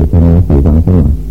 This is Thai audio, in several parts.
จิตของเราสี่สองเท่าไ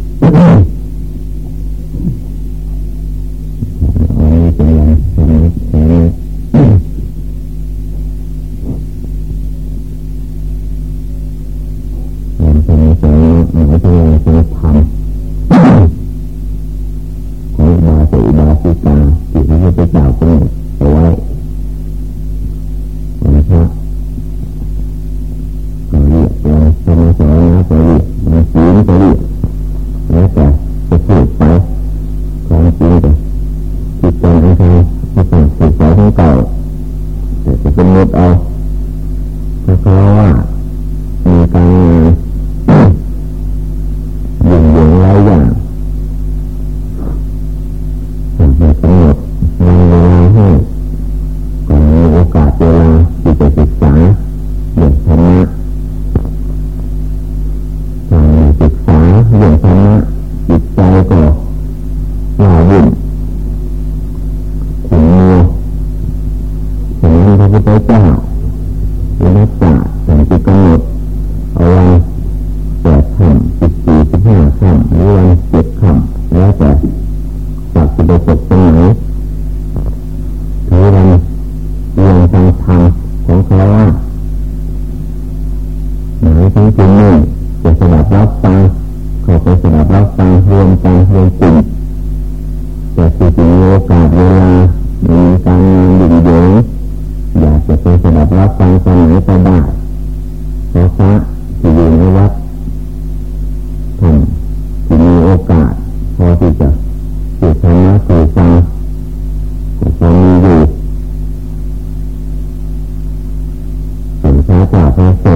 Wow.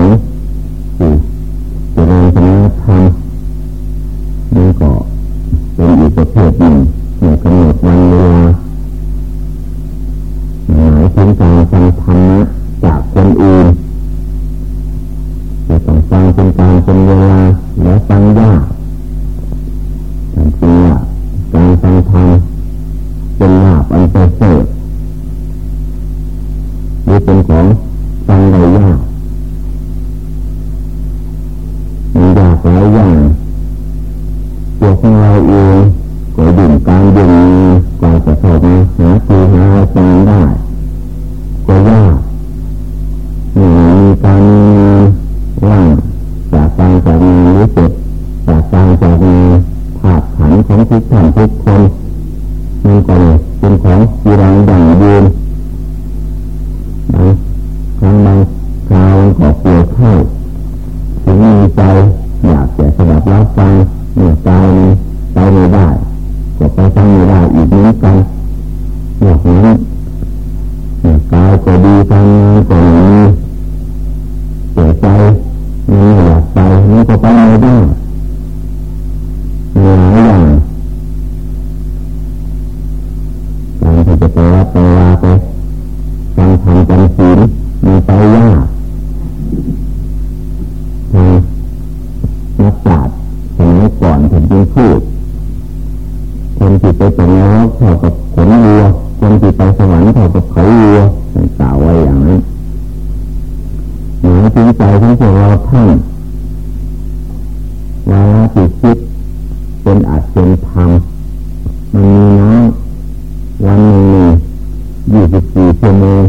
ชั่วโมง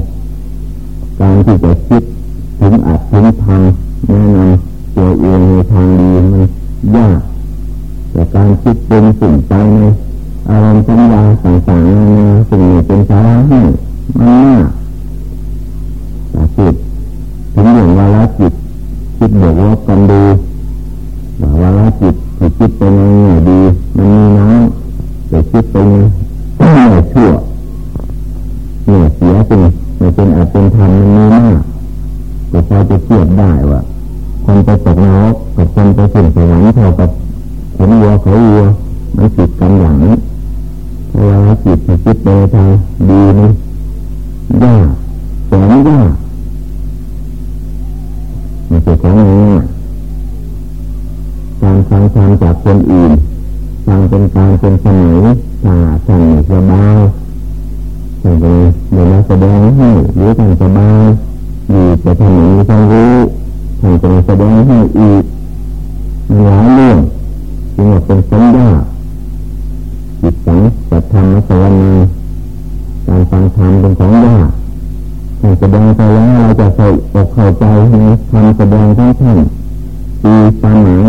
การที่จะคิดถึงอาจถึงทางแนะนำตัวเองในทางดีมันยากแต่การคิดเป็นสิ่งไปใน แสดงให้หรือท่านสบายอยู่แต่ท่านมีความรู้ท่านจะแสดงให้อีกมันหลายเรื่องจึงว่าเป็นสัญญาจิตสังสัตธรรมสวรรค์การฟังธรรมเป็นของยากท่านแสดงไปแล้วเราจะใส่อกเข้าใจในคำแสดงของท่านตีความหมาย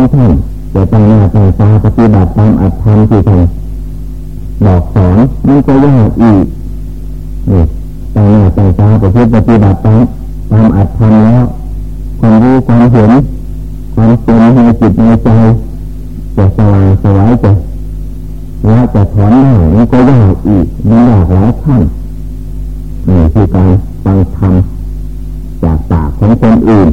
ของท่านจะตั้งหน้าตั้งตาปฏิบัติตามอัตธรรมที่ท่านบอกสอนมันก็ยากอีกนี่ตั้งหน้าตั้งตาปฏิบัติตามตามอัตธรรมแล้วความรู้ความเห็นความเป็นในจิตในใจจะสว่างสวายจะละจะถอนได้มันก็ยากอีกมันยากหลายขั้นนี่คือการฟังธรรมจากปากของคนอื่น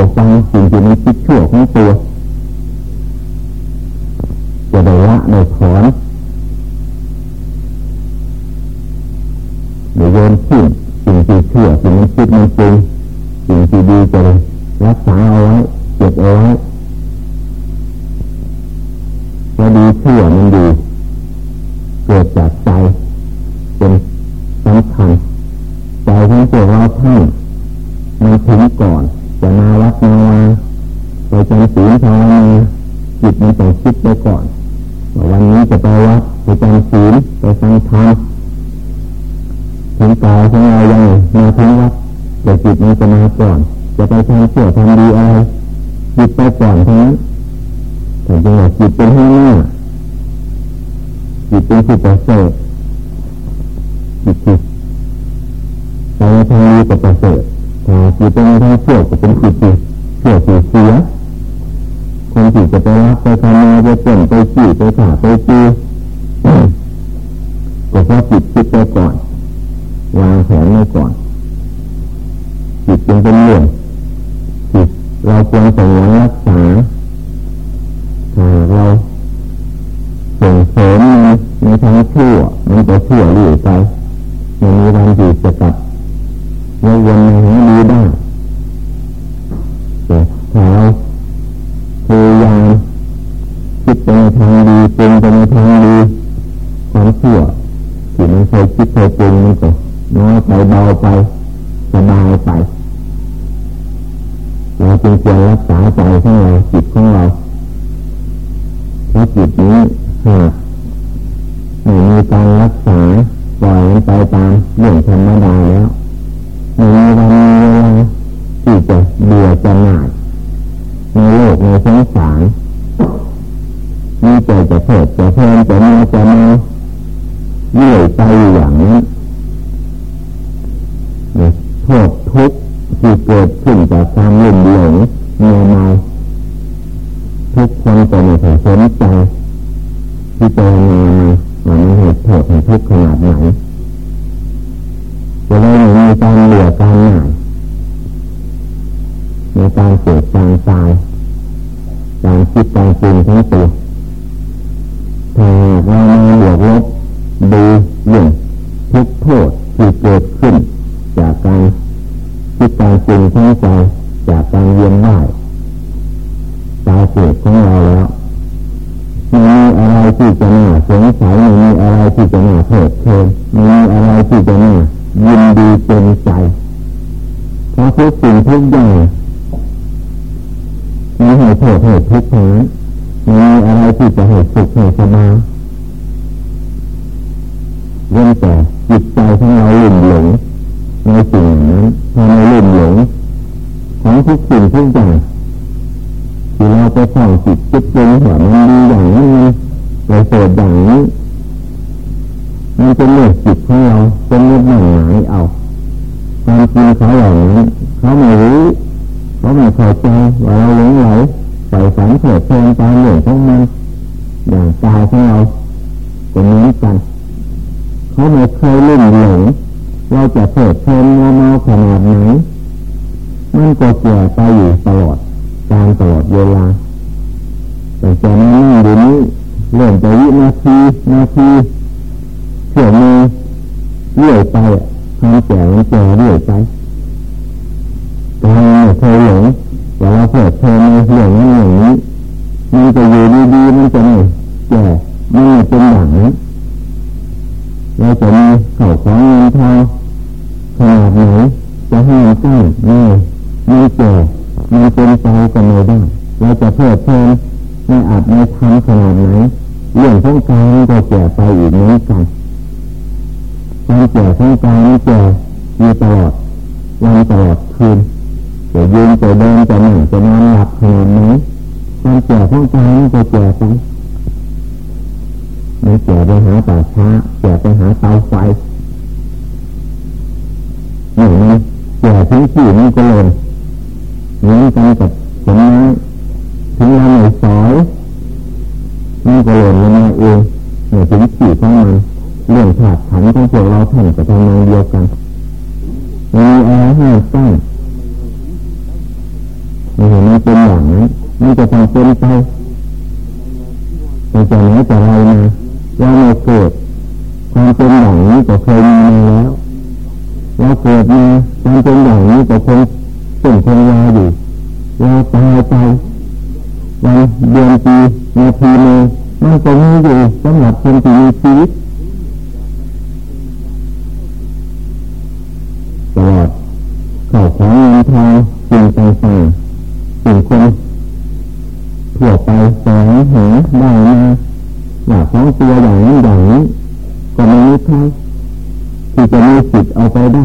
ก็ฟังสิ่งที่มันคิดชั่วของตัวจะได้ละได้ถอนหรือโยนทิ้งสิ่งที่ชั่วสิ่งที่คิดมันจริงสิ่งที่ดีจะได้ เสริฐถ้าจิตเป็นทางเสื่อก็เป็นจิตจิตเสื่อจิตเสียคนจิตจะไปรับไปทำงานไปเต้นไปขี่ไปขาไปจีก็เพราะจิตคิดไปก่อนวางแผนไว้ก่อนจิตจึงเป็นเรื่องจิตเราควรสงวนรักษาถ้าเราส่งเสริมในทางชั่วมันจะชั่วเรื่อย มาแล้วมีวันมีเวลาที่จะเบื่อจะหน่ายในโลกในสงสารมีใจจะเพิดจะเพลินจะมาจะมาเลื่อยไปอย่ มีอะไรที่จะน่ายินดี เชื่อมือเรื่อยไปความแก่มันแก่เรื่อยไป ถึงขีดของมันเรื่องขาดขันของพวกเราท่านกับทำงานเดียวกันมีอะไรให้ตั้งไม่เห็นมันเป็นอย่างนั้นมันจะทำเป็นไปแต่จากไหนแต่ไรมาเราไม่เกิดความเป็นอย่างนี้ก็เคยมีมาแล้วเราเกิดมาความเป็นอย่างนี้ก็คงเป็นคงยาอยู่เราตายไปวันเดือนปีนาทีนึง มันก็มีอยู่สำหรับคนที่มีชีวิตตลอดข้าของเงินทองสิ่งต่างๆสิ่งคนทั่วไปแสงหาได้มาอยากของตัวอย่างนี้อย่างนี้ก็ไม่มีใครที่จะมีสิทธิ์เอาไปได้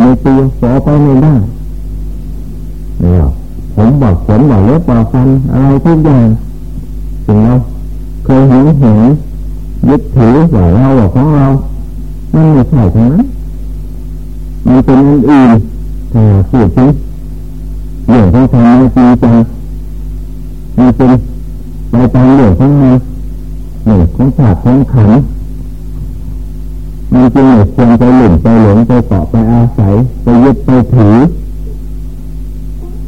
ในตัวขอไปไม่ได้เนี่ยผมบอกผมบอกเล็บบอกฟันอะไรทุกอย่างสิ่งเราเคยห็นเห็นยึดถือว่าเราว่าของเรามันไม่ใช่ทั้งนั้นมันเป็นอันอื่นแต่พูดถึงเรื่องของความจริงจังมันเป็นไปตามเรื่องของมันเรื่องของศาสตร์ของขัน มันจึงไม่ควรไปหลุ่มไปหลงไปเกาะไปอาศัยไปยึดไปถือ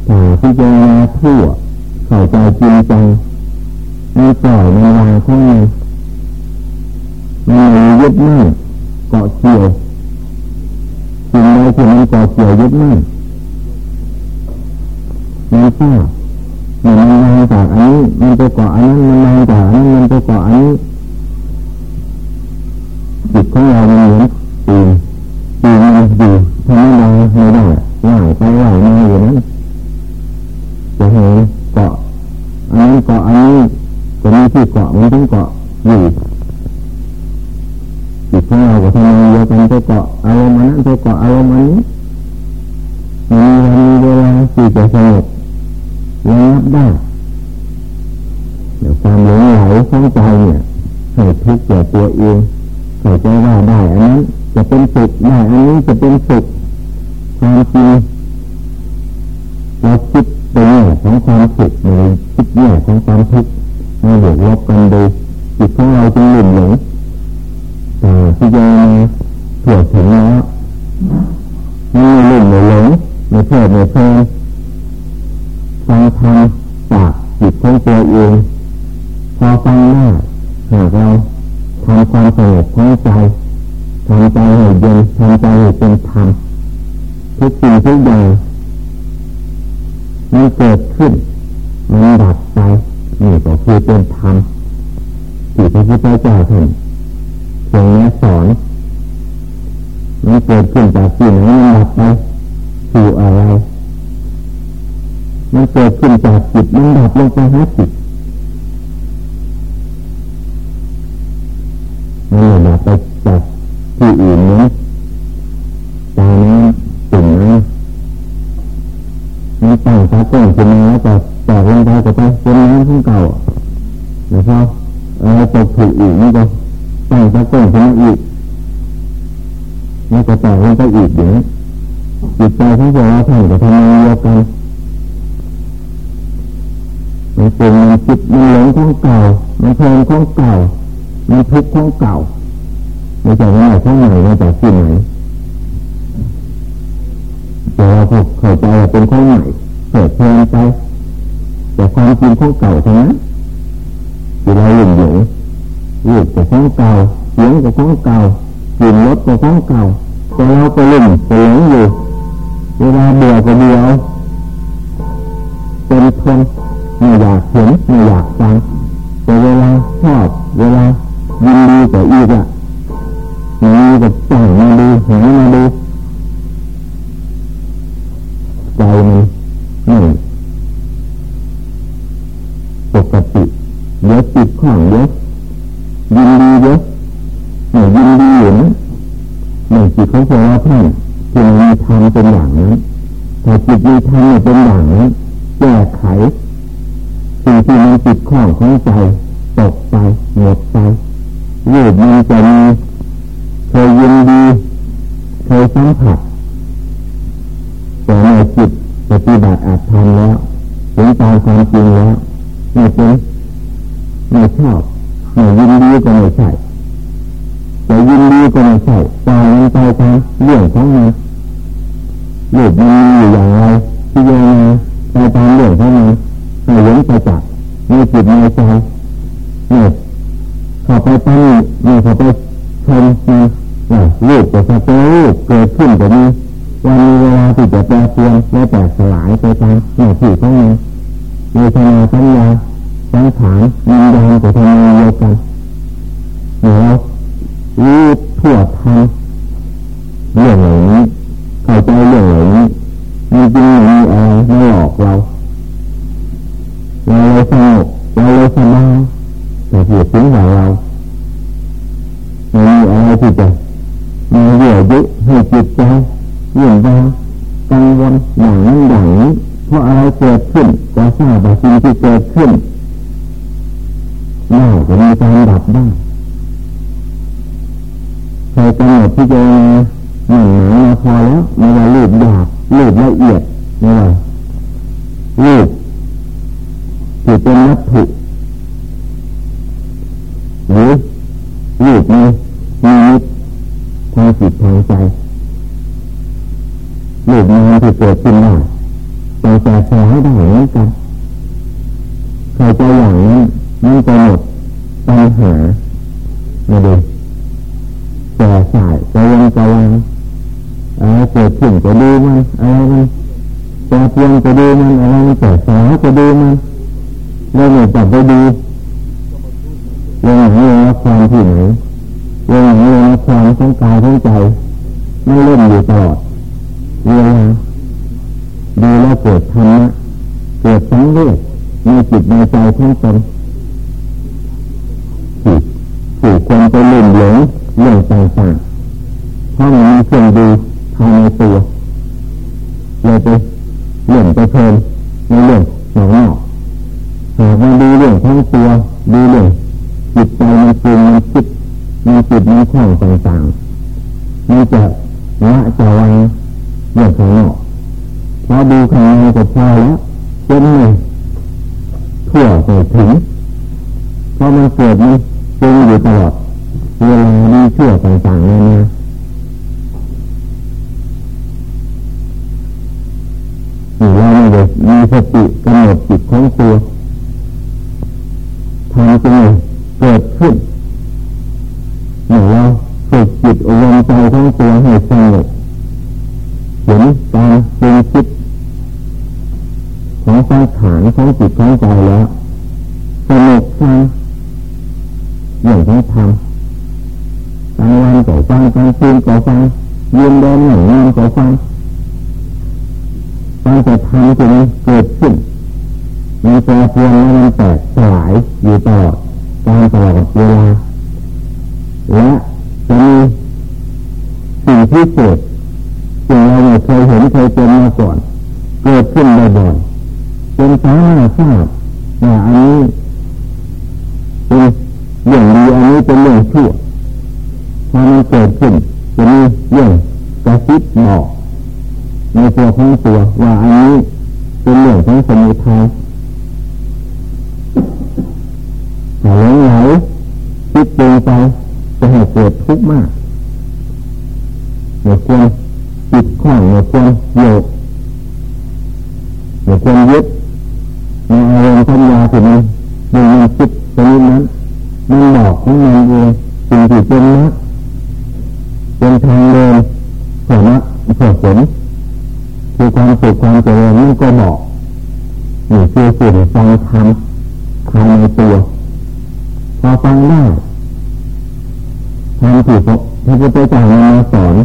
แต่ที่จะมาทั่วเข้าใจจริงจังมีปล่อยในวางของมันมันไม่ยึดมั่นเกาะเกี่ยวสิ่งใดที่มันเกาะเกี่ยวยึดมั่นมันทราบมันมาจากอันนี้มันไปเกาะอันนั้นมันมาจากอันนั้นมันไปเกาะอันนี้ จิตของเรามันเหมือนปีนปีนมันอยู่ทำไม่ได้ไม่ได้ว่ายไปว่ายมาอยู่นั้นจะเห็นเกาะอันนั้นเกาะอันนี้จะมีที่เกาะมันต้องเกาะอยู่จิตของเราก็ทำงานเดียวกันไปเกาะอารมณ์นั้นไปเกาะอารมณ์นี้มีวันมีเวลาที่จะสงบ ใจเป็นธรรมทุกสิ่งทุกอย่างมันเกิดขึ้นมันดับไปนี่ก็คือเป็นธรรมที่พระพุทธเจ้าท่านทรงแนะสอนมันเกิดขึ้นจากสิ่งนั้นมันดับไปสู่อะไรมันเกิดขึ้นจากจิตมันดับลงไปหาจิต ตั้งตาต้นขึ้นมาแล้วก็แตกลงไปก็ไปเป็นน้ำของเก่านะครับอะไรตกถูกอีกนี่ก็ตั้งตาต้นขึ้นมาอีกนี่ก็แตกลงไปอีกอย่างนี้จิตใจของเราท่านก็ทำงานเดียวกันมันเป็นมันจิตมันหลงของเก่ามันเพลินของเก่ามันทุกข์ของเก่าไม่ใช่ว่าของใหม่มาจากที่ไหนแต่เราเข้าใจว่าเป็นของใหม่ เกิดเพลินไป แต่ความจริงของเก่าเท่านั้นที่เราหลงหลงรูปกับของเก่าเสียงกับของเก่ากลิ่นรสกับของเก่าแต่เราก็หลงไปหลงอยู่เวลาเบื่อก็เบื่อเป็นทนไม่อยากเห็นไม่อยากฟังแต่เวลาชอบเวลายินดีกับอีกอะมีกับใจมาดูเห็นมาดูใจมันไม่ปกติเยอะจิตข้องเยอะยินดีเยอะไม่ยินดีอยู่นะไม่จิต ของพวกเราท่านจึงมีธรรมเป็นอย่างนั้นแต่จิตมีธรรมเป็นอย่างนั้นแก้ไขสิ่งที่มันจิตข้องของใจตกไปหมดไปรูปมันจะมีเคยยินดีเคยสัมผัสแต่ในจิตปฏิบัติอาจทำแล้วเห็นตามความจริงแล้วไม่เป็นไม่ชอบไม่ยินดีก็ไม่ใช่ แต่ยินดีก็ไม่ใช่ตายมันไปตามเรื่องของมันรูปมันมีอยู่อย่างไรที่ยังไงไปตามเรื่องของมันให้เห็นไปจากในจิตในใจเนี่ยข้าไปตั้งนี่ข้าไปชมนะรูปจะสะเจรูปเกิดขึ้นจะมีวันมีเวลาที่จะแปรเปลี่ยนและแตกสลายไปตามหน้าที่ของมันในชนาสัญญาสังขารวิญญาณจะทำงานเดียวกันเดี๋ยว รู้ทั่วทันเรื่องเหล่านี้เข้าใจเรื่องเหล่านี้มีจริงมีอะไรไม่หลอกเราเราเลยสงบเราเลยสบายแต่เหตุผลของเราไม่มีอะไรที่จะมาเหยื่อยุให้จิตใจยิ่งยากังวลอย่างนั้นอย่างนี้เพราะอะไรเกิดขึ้นก็ทราบว่าสิ่งที่เกิดขึ้นน่าจะมีการดับได้ กำหนดที่จะหนังหนาพอแล้วไม่ว่ารูปหยาบรูปละเอียดไม่ว่ารูปถือเป็นวัตถุ เราเนี่ยจับไปดูเรื่องหนังเรื่องละครที่ไหนเรื่องหนังเรื่องละครทั้งกายทั้งใจไม่เล่นอยู่ตลอดเวลาดูแลเกิดธรรมะเกิดสังเวชในจิตในใจทั้งตนจิตผูกคนไปลื่นหลงเรื่องต่างๆเพราะมันมีเครื่องดูภายในตัวเราไปเลื่อนไปเพลินในเรื่องหนอก หากมาดูเรื่องทั้งตัวดูเรื่องจิตใจมันปรุงมันคิดมันจิตมันคล่องต่างๆมันจะละจะวางเรื่องข้างนอกพอดูข้างในก็พอแล้วจนไม่ทั่วไปถึงเพราะมันเกิดมันปรุงอยู่ตลอดเวลาดีชั่วต่างๆนานาเราไม่ได้มีสติกำหนด อันนี้เป็นเรื่องของสมุทัยหลงไหลคิดเปงไปจะให้เกิดทุกข์มากเมื่อควรจิตข้องเมื่อควรโยกเมื่อควรยึด พุทธเจ้ามาสอน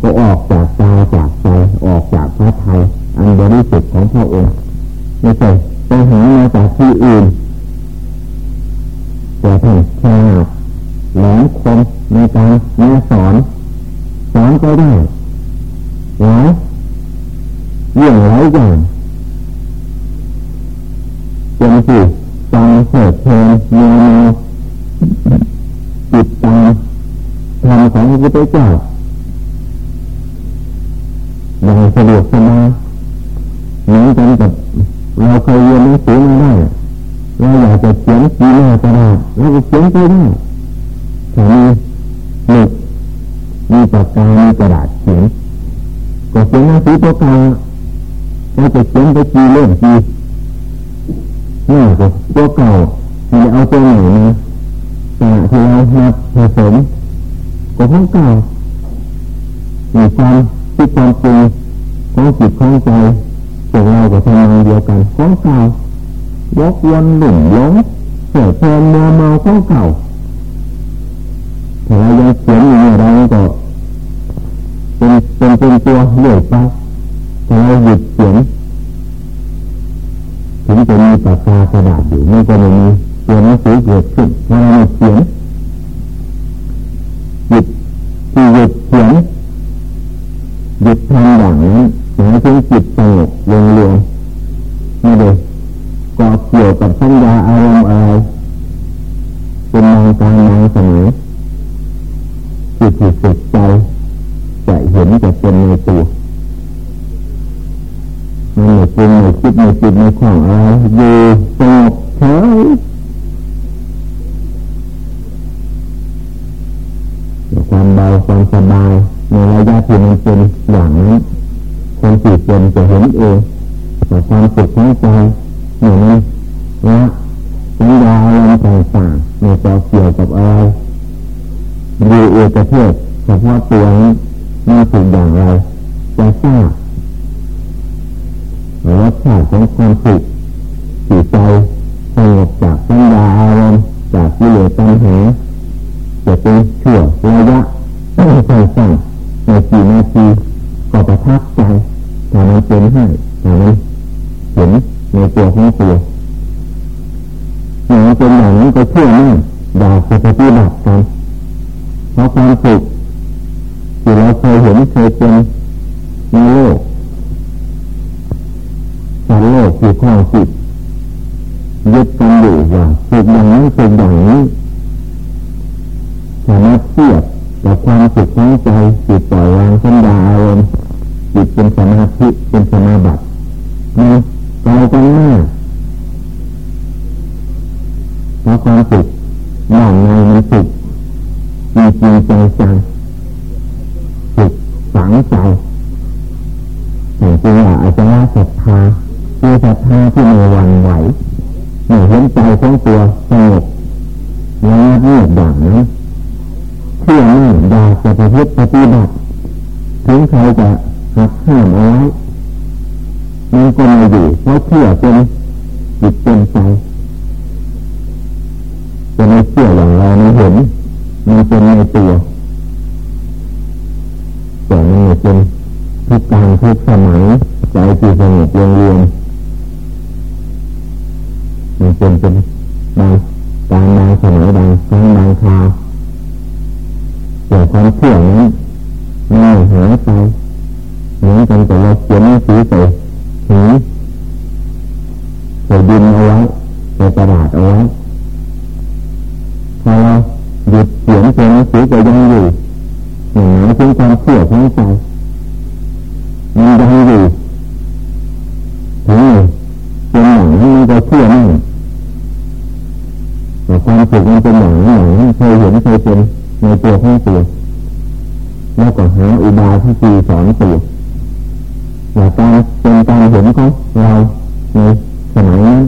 ก็ออกจากตาจากใจออกจากพระไทยอันบริสุทธิ์ของพระองค์ไม่ใช่ไปหามาจากที่อื่นแต่ท่านแค่แหลมคมในการแนสอนสอนก็ได้หลายเรื่องหลายอย่างเป็นสิ่ฟังเสดเพลงเนื้อจิตตามธรรมของ พุทธเจ้าอย่างสะดวกสบายเหมือนกันกับเราเคยเรียนหนังสือมาได้เราอยากจะเขียนสีหน้ากระดาษเราก็เขียนไปได้แต่มีหมึกมีปากกามีกระดาษเขียนก็เขียนหนังสือตัวเก่าเราจะเขียนไปกี่เล่มกี่หน้าก็ตัวเก่าที่เอาตัวไหนมาแต่ที่เรานับผสม ก็ของเก่ามีความคิดความจริงของจิตของใจพวกเราก็ทำงานเดียวกันของเก่ายกวนหลุ่มล้มเสียเพลินมัวเมาของเก่าถ้าเรายังเขียนอยู่เนี่ยเราก็เป็นเป็นเป็นตัวเหนื่อยไปถ้าเราหยุดเขียนถึงจะมีปากกากระดาษอยู่มันก็ไม่มีตัวหนังสือเกิดขึ้นเพราะเราเขียน ประเภทเฉพาะตัวนี้มีสิ่งอย่างไรจะทราบรสชาติของความสุข จริงจัง เขียนเสือก็ยังอยู่หมายถึงความเชื่อของใจมันยังอยู่ถึงเป็นอย่างนี้มันก็เชื่อมั่นแต่ความสุขมันเป็นอย่างนี้อย่างเคยเห็นเคยเป็นในตัวของตัวแล้วก็หาอุบายที่ดีสอนตัวอย่าการเป็นการเห็นของเราในสมัยนั้น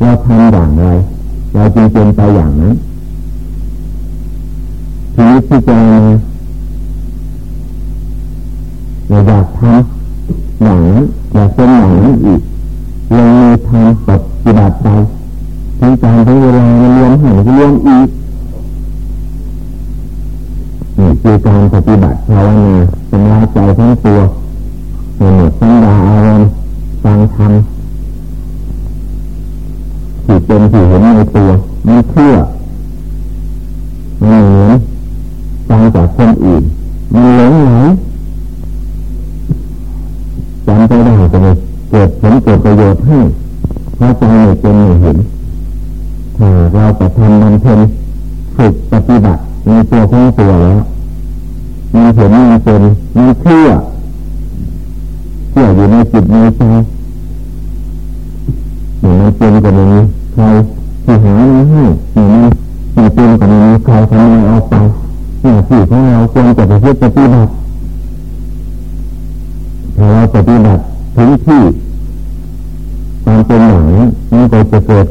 เราทำอย่างไรเราจึงเป็นไปอย่างนั้น ทีนี้ที่จอเราอยากทำอย่างนั้นอยากเป็นอย่างนั้นอีกลงมือทำปฏิบัติไปถึงการถึงเวลามันรวมหันรวมอีกนี่คือการปฏิบัติภาวนาชำระใจทั้งตัวหมดสัญญาอารมณ์ฟังธรรมที่เป็นที่เห็นในตัวไม่เชื่อ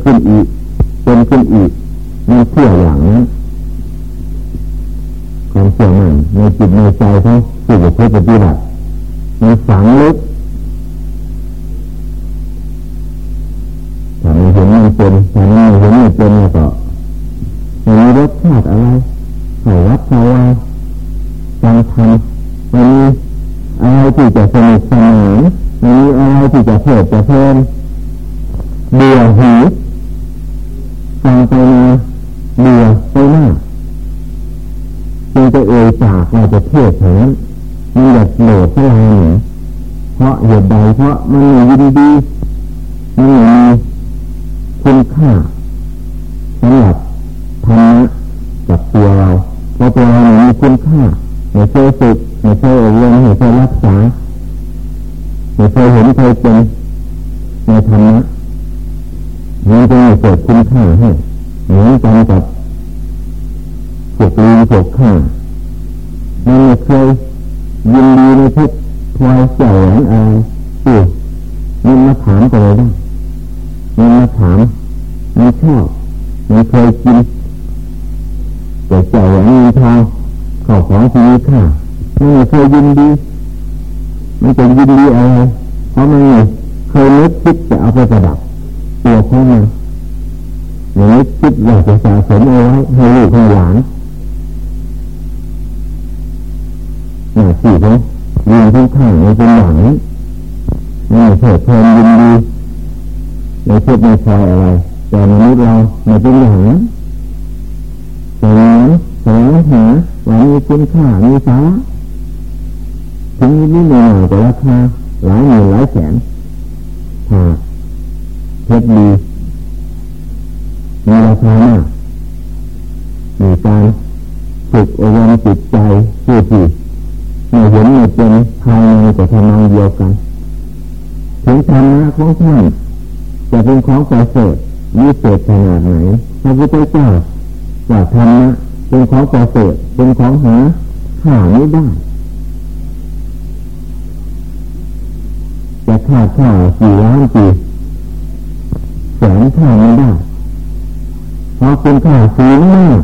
ขึ้นอีกเป็นขึ้นอีกมีเชื่ออย่างนั้นความเชื่อมั่นในจิตในใจของผู้ปฏิบัติมีฝังลึกถ้าไม่เห็นมันเป็นถ้าไม่เห็นมันเป มันมียินดี มันมามกันเลยได้มันมาถามมันชอบมันเคยกินแต่เจ้าอย่างนี้ทางขอของที่มีค่ามันไม่เคยยินดีมันจะยินดีอะไรเพราะมันเคยนึกคิดจะเอาไปประดับตัวของมันอย่างนี้คิดอยากจะสะสมเอาไว้ให้ลูกให้หลานหน้าที่ของยืนที่ข้างในเป็นอย่างนี้ ไม่เถิดเพลินยินดีในเพื่อไม่คอยอะไร แต่มนุษย์เราไม่เป็นอย่าแต่นั้นแสวงหาว่ามีคุณค่ามีสาระถึงนิดหน่อยแต่ราคาหลายหมื่นหลายแสนถ้าเพชรดีมีราคามากมีการฝึกอบรมจิตใจผู้ที่ไม่เห็นไม่เป็นภายในแต่ทำงานเดียวกัน ธรรมะของท่านจะเป็นของประเสริฐวิเศษขนาดไหนพระพุทธเจ้าว่าธรรมะเป็นของประเสริฐเป็นของหาหาไม่ได้จะขาดข้าวกี่ล้านกี่แสนข้าไม่ได้เพราะเป็นข้าวสูงมาก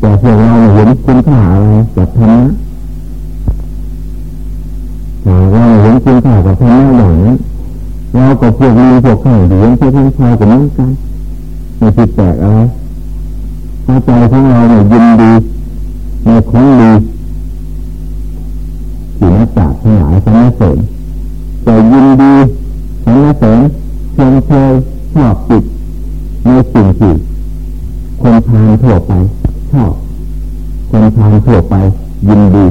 แต่พวกเราเห็นคุณค่าอะไรกับธรรมะแต่เรา เห็นคุณค่ากับธรรมะอย่างนั้นเราก็พวกมีพวกข้างเหรียญพวกข้างชายกับเหมือนกันไม่ผิดแปลกอะไรถ้าใจของเราเนี่ยยินดีในของดีสิ่งจากทั้งหลายสรรเสริญแต่ยินดีสรรเสริญเพียงเคยชอบติดในสิ่งที่คนทานทั่วไปชอบคนทานทั่วไปยินดี